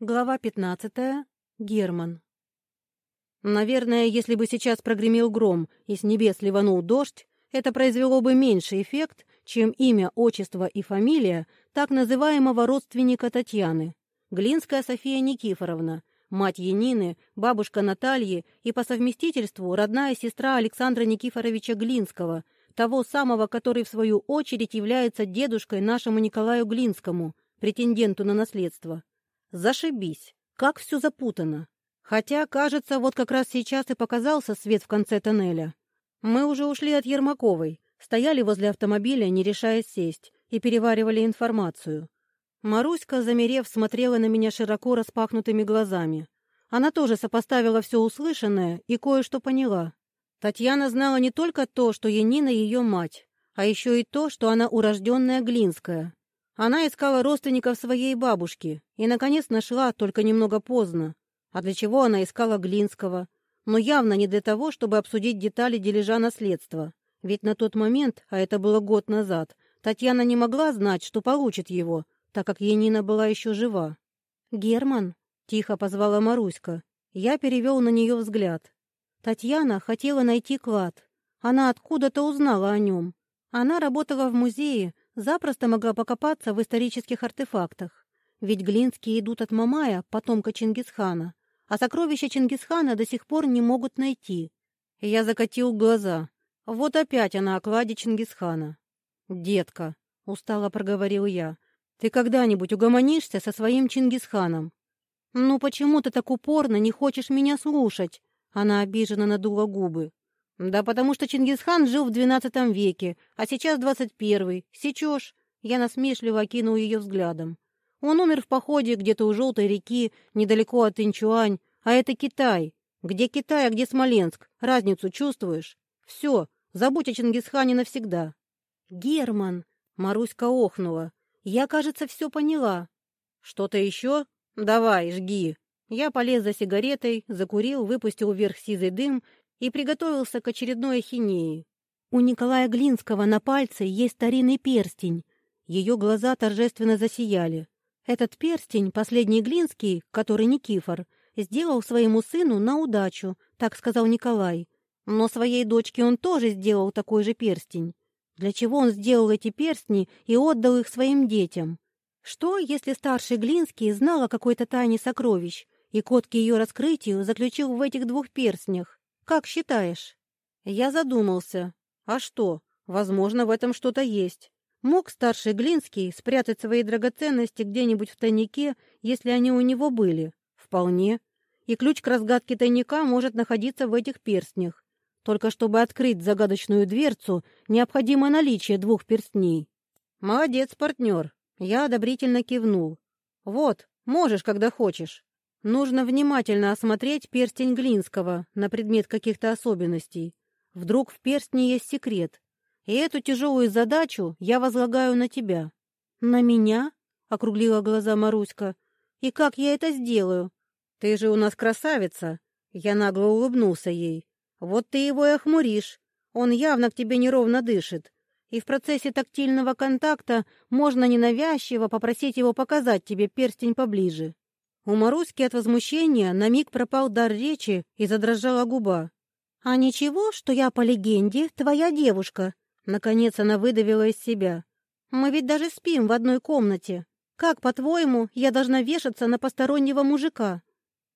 Глава 15. Герман. Наверное, если бы сейчас прогремел гром и с небес ливанул дождь, это произвело бы меньший эффект, чем имя, отчество и фамилия так называемого родственника Татьяны. Глинская София Никифоровна, мать Янины, бабушка Натальи и по совместительству родная сестра Александра Никифоровича Глинского, того самого, который в свою очередь является дедушкой нашему Николаю Глинскому, претенденту на наследство. Зашибись, как все запутано. Хотя, кажется, вот как раз сейчас и показался свет в конце тоннеля. Мы уже ушли от Ермаковой, стояли возле автомобиля, не решая сесть, и переваривали информацию. Маруська, замерев, смотрела на меня широко распахнутыми глазами. Она тоже сопоставила все услышанное и кое-что поняла. Татьяна знала не только то, что Янина ее мать, а еще и то, что она урожденная Глинская, она искала родственников своей бабушки и, наконец, нашла, только немного поздно. А для чего она искала Глинского? Но явно не для того, чтобы обсудить детали дележа наследства. Ведь на тот момент, а это было год назад, Татьяна не могла знать, что получит его, так как Янина была еще жива. «Герман?» — тихо позвала Маруська. Я перевел на нее взгляд. Татьяна хотела найти клад. Она откуда-то узнала о нем. Она работала в музее, запросто могла покопаться в исторических артефактах. Ведь Глинские идут от Мамая, потомка Чингисхана, а сокровища Чингисхана до сих пор не могут найти. Я закатил глаза. Вот опять она о кладе Чингисхана. «Детка», — устало проговорил я, — «ты когда-нибудь угомонишься со своим Чингисханом?» «Ну почему ты так упорно не хочешь меня слушать?» Она обиженно надула губы. «Да потому что Чингисхан жил в двенадцатом веке, а сейчас первый. Сечешь?» Я насмешливо окинул ее взглядом. «Он умер в походе где-то у Желтой реки, недалеко от Инчуань, а это Китай. Где Китай, а где Смоленск? Разницу чувствуешь? Все, забудь о Чингисхане навсегда». «Герман!» — Маруська охнула. «Я, кажется, все поняла». «Что-то еще? Давай, жги». Я полез за сигаретой, закурил, выпустил вверх сизый дым и приготовился к очередной ахинеи. У Николая Глинского на пальце есть старинный перстень. Ее глаза торжественно засияли. Этот перстень, последний Глинский, который Никифор, сделал своему сыну на удачу, так сказал Николай. Но своей дочке он тоже сделал такой же перстень. Для чего он сделал эти перстни и отдал их своим детям? Что, если старший Глинский знал о какой-то тайне сокровищ, и код к ее раскрытию заключил в этих двух перстнях? Как считаешь? Я задумался. А что? Возможно, в этом что-то есть. Мог старший Глинский спрятать свои драгоценности где-нибудь в тайнике, если они у него были? Вполне. И ключ к разгадке тайника может находиться в этих перстнях. Только чтобы открыть загадочную дверцу, необходимо наличие двух перстней. Молодец, партнер. Я одобрительно кивнул. Вот, можешь, когда хочешь. Нужно внимательно осмотреть перстень Глинского на предмет каких-то особенностей. Вдруг в перстне есть секрет. И эту тяжелую задачу я возлагаю на тебя. На меня? округлила глаза Маруська. И как я это сделаю? Ты же у нас красавица. Я нагло улыбнулся ей. Вот ты его и охмуришь. Он явно к тебе неровно дышит. И в процессе тактильного контакта можно ненавязчиво попросить его показать тебе перстень поближе. У Маруськи от возмущения на миг пропал дар речи и задрожала губа. «А ничего, что я, по легенде, твоя девушка?» Наконец она выдавила из себя. «Мы ведь даже спим в одной комнате. Как, по-твоему, я должна вешаться на постороннего мужика?»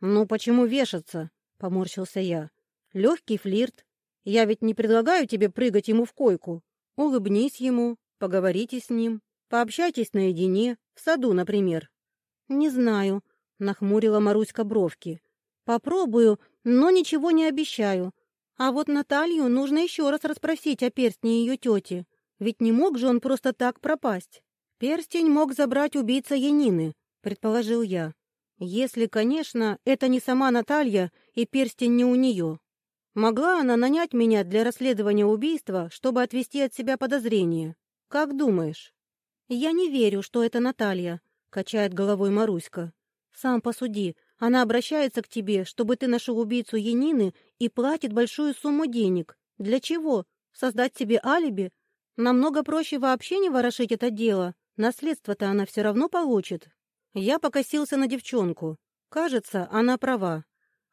«Ну, почему вешаться?» — поморщился я. «Легкий флирт. Я ведь не предлагаю тебе прыгать ему в койку. Улыбнись ему, поговорите с ним, пообщайтесь наедине, в саду, например». «Не знаю», Нахмурила Маруська бровки. Попробую, но ничего не обещаю. А вот Наталью нужно еще раз расспросить о перстне ее тети. Ведь не мог же он просто так пропасть. Перстень мог забрать убийца Янины, предположил я. Если, конечно, это не сама Наталья и перстень не у нее. Могла она нанять меня для расследования убийства, чтобы отвести от себя подозрения? Как думаешь? Я не верю, что это Наталья, качает головой Маруська. Сам посуди, она обращается к тебе, чтобы ты нашел убийцу Янины и платит большую сумму денег. Для чего? Создать себе алиби? Намного проще вообще не ворошить это дело. Наследство-то она все равно получит. Я покосился на девчонку. Кажется, она права.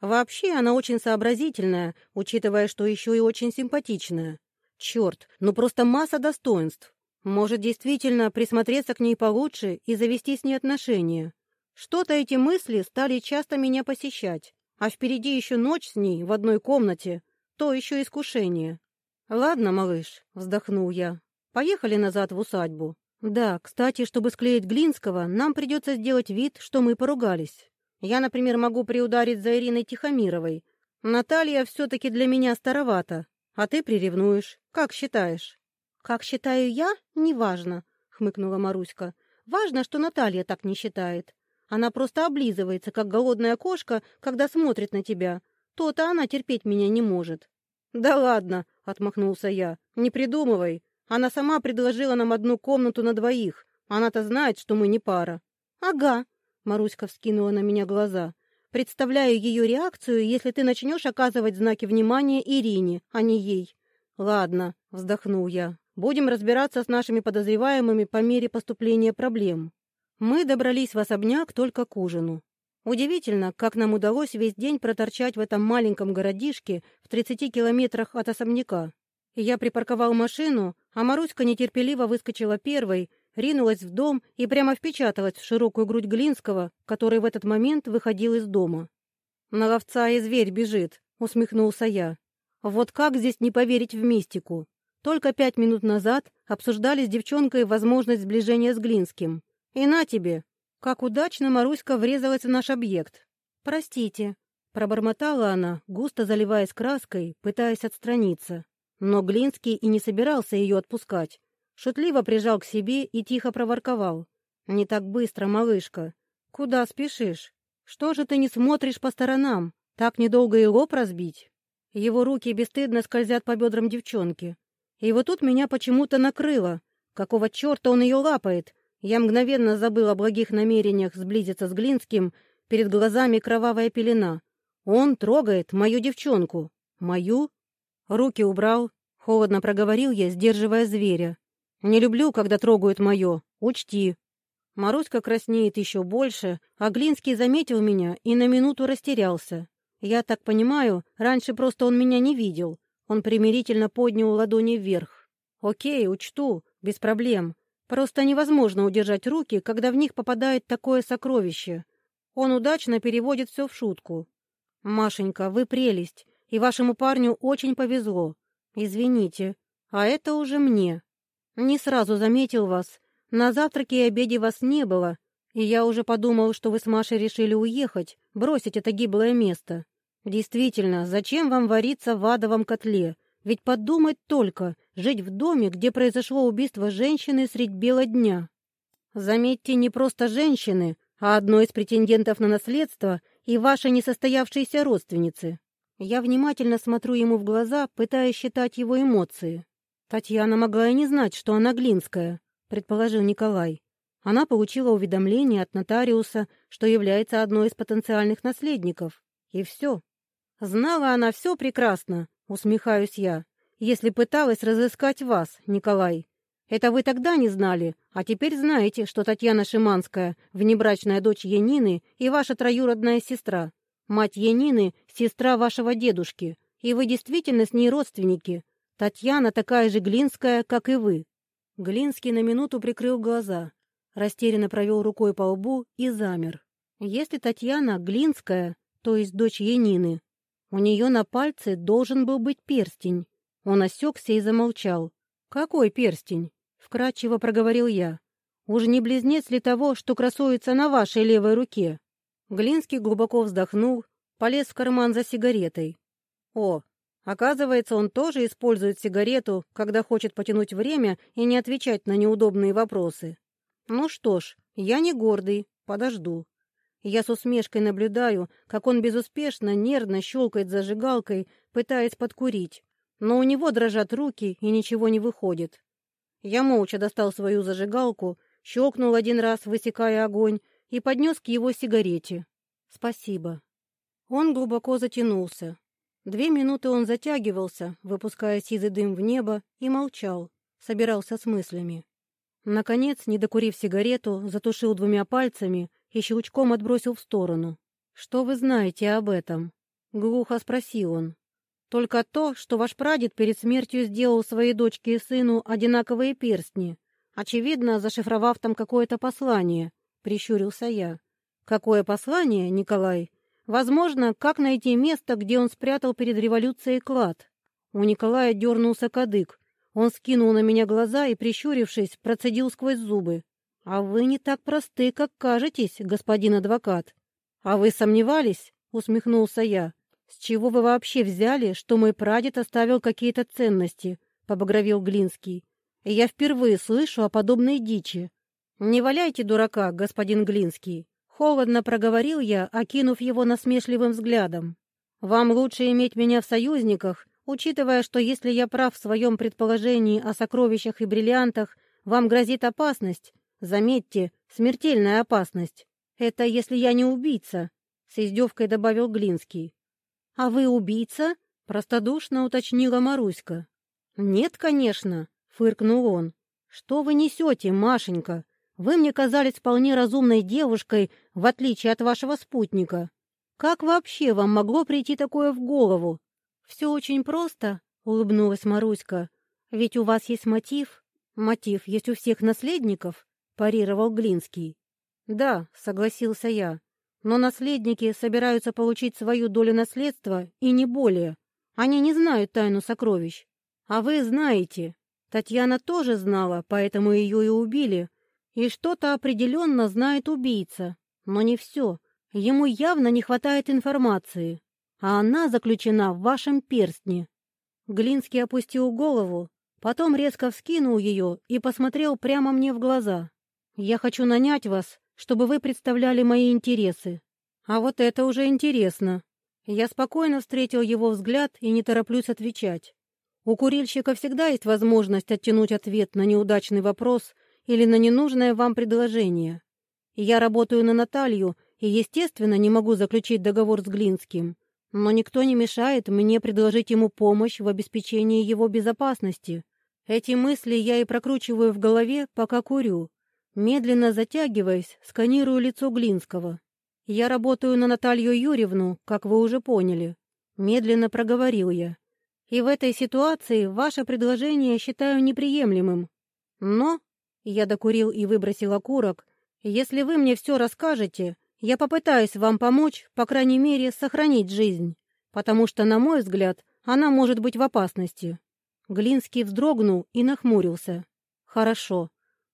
Вообще она очень сообразительная, учитывая, что еще и очень симпатичная. Черт, ну просто масса достоинств. Может, действительно присмотреться к ней получше и завести с ней отношения. Что-то эти мысли стали часто меня посещать, а впереди еще ночь с ней в одной комнате, то еще искушение. «Ладно, малыш», — вздохнул я, — «поехали назад в усадьбу. Да, кстати, чтобы склеить Глинского, нам придется сделать вид, что мы поругались. Я, например, могу приударить за Ириной Тихомировой. Наталья все-таки для меня старовата, а ты приревнуешь. Как считаешь?» «Как считаю я, неважно», — хмыкнула Маруська. «Важно, что Наталья так не считает. Она просто облизывается, как голодная кошка, когда смотрит на тебя. То-то она терпеть меня не может». «Да ладно», — отмахнулся я, — «не придумывай. Она сама предложила нам одну комнату на двоих. Она-то знает, что мы не пара». «Ага», — Маруська вскинула на меня глаза. «Представляю ее реакцию, если ты начнешь оказывать знаки внимания Ирине, а не ей». «Ладно», — вздохнул я, — «будем разбираться с нашими подозреваемыми по мере поступления проблем». Мы добрались в особняк только к ужину. Удивительно, как нам удалось весь день проторчать в этом маленьком городишке в 30 километрах от особняка. Я припарковал машину, а Маруська нетерпеливо выскочила первой, ринулась в дом и прямо впечаталась в широкую грудь Глинского, который в этот момент выходил из дома. «На ловца и зверь бежит», — усмехнулся я. «Вот как здесь не поверить в мистику? Только пять минут назад обсуждали с девчонкой возможность сближения с Глинским. И на тебе, как удачно Маруська врезалась в наш объект. «Простите», — пробормотала она, густо заливаясь краской, пытаясь отстраниться. Но Глинский и не собирался ее отпускать. Шутливо прижал к себе и тихо проворковал. «Не так быстро, малышка. Куда спешишь? Что же ты не смотришь по сторонам? Так недолго и лоб разбить?» Его руки бесстыдно скользят по бедрам девчонки. И вот тут меня почему-то накрыло. Какого черта он ее лапает? Я мгновенно забыл о благих намерениях сблизиться с Глинским, перед глазами кровавая пелена. Он трогает мою девчонку. Мою? Руки убрал, холодно проговорил я, сдерживая зверя. Не люблю, когда трогают мое, учти. Маруська краснеет еще больше, а Глинский заметил меня и на минуту растерялся. Я так понимаю, раньше просто он меня не видел. Он примирительно поднял ладони вверх. «Окей, учту, без проблем. Просто невозможно удержать руки, когда в них попадает такое сокровище. Он удачно переводит все в шутку. «Машенька, вы прелесть, и вашему парню очень повезло. Извините, а это уже мне. Не сразу заметил вас. На завтраке и обеде вас не было, и я уже подумал, что вы с Машей решили уехать, бросить это гиблое место. Действительно, зачем вам вариться в адовом котле? Ведь подумать только, жить в доме, где произошло убийство женщины средь бела дня. Заметьте, не просто женщины, а одной из претендентов на наследство и вашей несостоявшейся родственницы. Я внимательно смотрю ему в глаза, пытаясь считать его эмоции. Татьяна могла и не знать, что она Глинская, предположил Николай. Она получила уведомление от нотариуса, что является одной из потенциальных наследников. И все. Знала она все прекрасно, усмехаюсь я если пыталась разыскать вас, Николай. Это вы тогда не знали, а теперь знаете, что Татьяна Шиманская — внебрачная дочь Янины и ваша троюродная сестра. Мать Янины — сестра вашего дедушки, и вы действительно с ней родственники. Татьяна такая же Глинская, как и вы». Глинский на минуту прикрыл глаза, растерянно провел рукой по лбу и замер. Если Татьяна Глинская, то есть дочь Янины, у нее на пальце должен был быть перстень. Он осекся и замолчал. «Какой перстень?» — вкратчиво проговорил я. «Уж не близнец ли того, что красуется на вашей левой руке?» Глинский глубоко вздохнул, полез в карман за сигаретой. «О, оказывается, он тоже использует сигарету, когда хочет потянуть время и не отвечать на неудобные вопросы. Ну что ж, я не гордый, подожду». Я с усмешкой наблюдаю, как он безуспешно, нервно щелкает зажигалкой, пытаясь подкурить но у него дрожат руки и ничего не выходит. Я молча достал свою зажигалку, щелкнул один раз, высекая огонь, и поднес к его сигарете. «Спасибо». Он глубоко затянулся. Две минуты он затягивался, выпуская сизый дым в небо, и молчал, собирался с мыслями. Наконец, не докурив сигарету, затушил двумя пальцами и щелчком отбросил в сторону. «Что вы знаете об этом?» — глухо спросил он. «Только то, что ваш прадед перед смертью сделал своей дочке и сыну одинаковые перстни, очевидно, зашифровав там какое-то послание», — прищурился я. «Какое послание, Николай?» «Возможно, как найти место, где он спрятал перед революцией клад?» У Николая дернулся кадык. Он скинул на меня глаза и, прищурившись, процедил сквозь зубы. «А вы не так просты, как кажетесь, господин адвокат». «А вы сомневались?» — усмехнулся я. «С чего вы вообще взяли, что мой прадед оставил какие-то ценности?» — побагровил Глинский. «Я впервые слышу о подобной дичи». «Не валяйте дурака, господин Глинский!» Холодно проговорил я, окинув его насмешливым взглядом. «Вам лучше иметь меня в союзниках, учитывая, что если я прав в своем предположении о сокровищах и бриллиантах, вам грозит опасность, Заметьте, смертельная опасность. Это если я не убийца, с издевкой добавил Глинский. А вы убийца? простодушно уточнила Маруська. Нет, конечно, фыркнул он. Что вы несете, Машенька? Вы мне казались вполне разумной девушкой, в отличие от вашего спутника. Как вообще вам могло прийти такое в голову? Все очень просто, улыбнулась Маруська. Ведь у вас есть мотив. Мотив есть у всех наследников парировал Глинский. «Да», — согласился я, — «но наследники собираются получить свою долю наследства и не более. Они не знают тайну сокровищ. А вы знаете. Татьяна тоже знала, поэтому ее и убили. И что-то определенно знает убийца. Но не все. Ему явно не хватает информации. А она заключена в вашем перстне». Глинский опустил голову, потом резко вскинул ее и посмотрел прямо мне в глаза. Я хочу нанять вас, чтобы вы представляли мои интересы. А вот это уже интересно. Я спокойно встретил его взгляд и не тороплюсь отвечать. У курильщика всегда есть возможность оттянуть ответ на неудачный вопрос или на ненужное вам предложение. Я работаю на Наталью и, естественно, не могу заключить договор с Глинским. Но никто не мешает мне предложить ему помощь в обеспечении его безопасности. Эти мысли я и прокручиваю в голове, пока курю. Медленно затягиваясь, сканирую лицо Глинского. «Я работаю на Наталью Юрьевну, как вы уже поняли», — медленно проговорил я. «И в этой ситуации ваше предложение считаю неприемлемым. Но...» — я докурил и выбросил окурок. «Если вы мне все расскажете, я попытаюсь вам помочь, по крайней мере, сохранить жизнь, потому что, на мой взгляд, она может быть в опасности». Глинский вздрогнул и нахмурился. «Хорошо.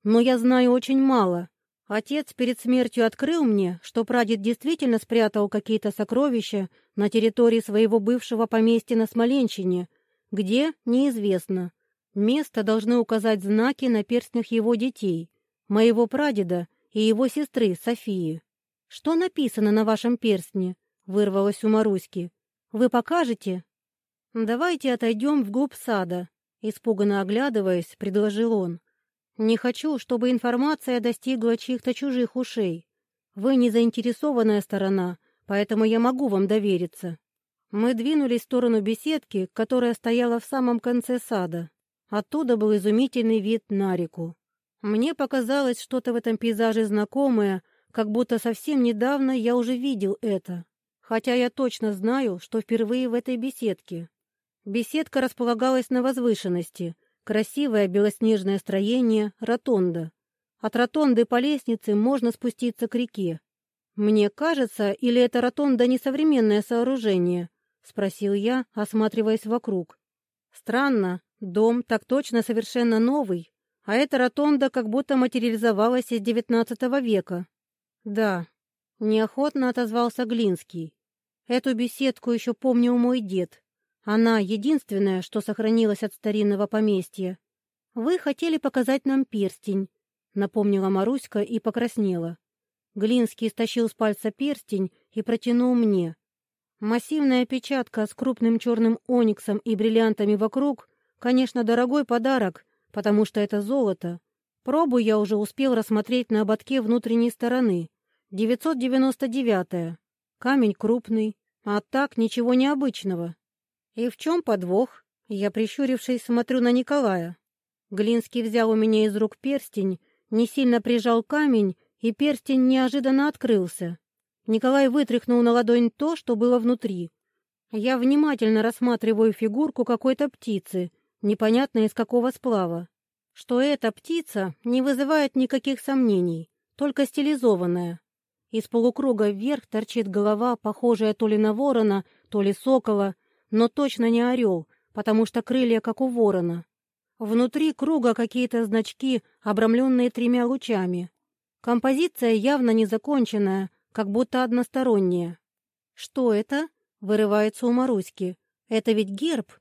Но я знаю очень мало. Отец перед смертью открыл мне, что прадед действительно спрятал какие-то сокровища на территории своего бывшего поместья на Смоленщине, где — неизвестно. Место должны указать знаки на перстнях его детей, моего прадеда и его сестры Софии. «Что написано на вашем перстне?» — вырвалось у Маруськи. «Вы покажете?» «Давайте отойдем вглубь сада», — испуганно оглядываясь, предложил он. Не хочу, чтобы информация достигла чьих-то чужих ушей. Вы не заинтересованная сторона, поэтому я могу вам довериться. Мы двинулись в сторону беседки, которая стояла в самом конце сада. Оттуда был изумительный вид на реку. Мне показалось что-то в этом пейзаже знакомое, как будто совсем недавно я уже видел это. Хотя я точно знаю, что впервые в этой беседке. Беседка располагалась на возвышенности — Красивое белоснежное строение — ротонда. От ротонды по лестнице можно спуститься к реке. «Мне кажется, или это ротонда несовременное сооружение?» — спросил я, осматриваясь вокруг. «Странно, дом так точно совершенно новый, а эта ротонда как будто материализовалась из девятнадцатого века». «Да», — неохотно отозвался Глинский. «Эту беседку еще помнил мой дед. Она единственная, что сохранилась от старинного поместья. Вы хотели показать нам перстень, напомнила Маруська и покраснела. Глинский стащил с пальца перстень и протянул мне. Массивная печатка с крупным черным ониксом и бриллиантами вокруг, конечно, дорогой подарок, потому что это золото. Пробу я уже успел рассмотреть на ободке внутренней стороны. 999-я. Камень крупный, а так ничего необычного. «И в чем подвох?» Я, прищурившись, смотрю на Николая. Глинский взял у меня из рук перстень, не сильно прижал камень и перстень неожиданно открылся. Николай вытряхнул на ладонь то, что было внутри. Я внимательно рассматриваю фигурку какой-то птицы, непонятно из какого сплава. Что эта птица не вызывает никаких сомнений, только стилизованная. Из полукруга вверх торчит голова, похожая то ли на ворона, то ли сокола, но точно не орел, потому что крылья как у ворона. Внутри круга какие-то значки, обрамленные тремя лучами. Композиция явно незаконченная, как будто односторонняя. «Что это?» — вырывается у Маруськи. «Это ведь герб?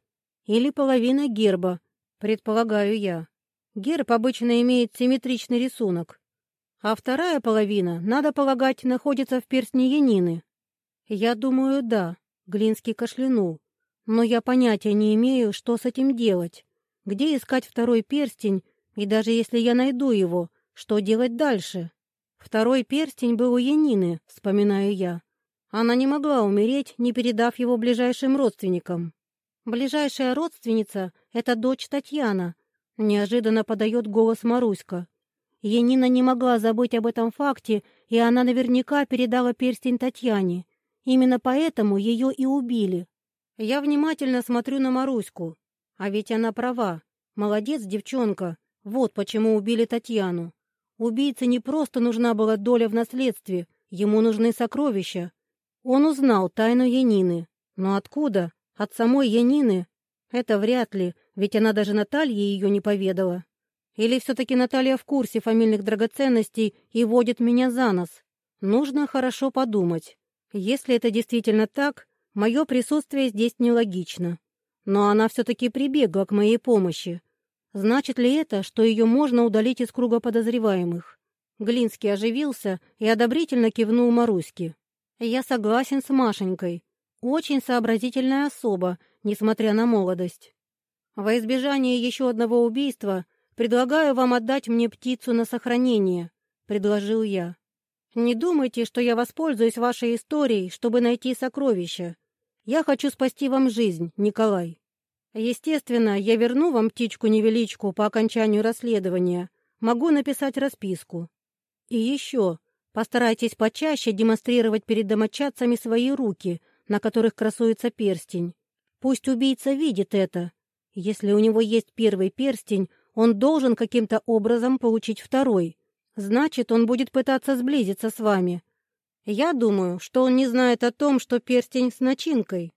Или половина герба, предполагаю я. Герб обычно имеет симметричный рисунок. А вторая половина, надо полагать, находится в перстне Янины. Я думаю, да, Глинский кашлянул. Но я понятия не имею, что с этим делать. Где искать второй перстень, и даже если я найду его, что делать дальше? Второй перстень был у Янины, вспоминаю я. Она не могла умереть, не передав его ближайшим родственникам. Ближайшая родственница — это дочь Татьяна. Неожиданно подает голос Маруська. Янина не могла забыть об этом факте, и она наверняка передала перстень Татьяне. Именно поэтому ее и убили. Я внимательно смотрю на Маруську. А ведь она права. Молодец, девчонка. Вот почему убили Татьяну. Убийце не просто нужна была доля в наследстве, ему нужны сокровища. Он узнал тайну Янины. Но откуда? От самой Янины? Это вряд ли, ведь она даже Наталье ее не поведала. Или все-таки Наталья в курсе фамильных драгоценностей и водит меня за нос? Нужно хорошо подумать. Если это действительно так, мое присутствие здесь нелогично. Но она все-таки прибегла к моей помощи. Значит ли это, что ее можно удалить из круга подозреваемых? Глинский оживился и одобрительно кивнул Маруське. «Я согласен с Машенькой. Очень сообразительная особа, несмотря на молодость. Во избежание еще одного убийства предлагаю вам отдать мне птицу на сохранение», — предложил я. «Не думайте, что я воспользуюсь вашей историей, чтобы найти сокровища. Я хочу спасти вам жизнь, Николай». Естественно, я верну вам птичку-невеличку по окончанию расследования. Могу написать расписку. И еще, постарайтесь почаще демонстрировать перед домочадцами свои руки, на которых красуется перстень. Пусть убийца видит это. Если у него есть первый перстень, он должен каким-то образом получить второй. Значит, он будет пытаться сблизиться с вами. Я думаю, что он не знает о том, что перстень с начинкой.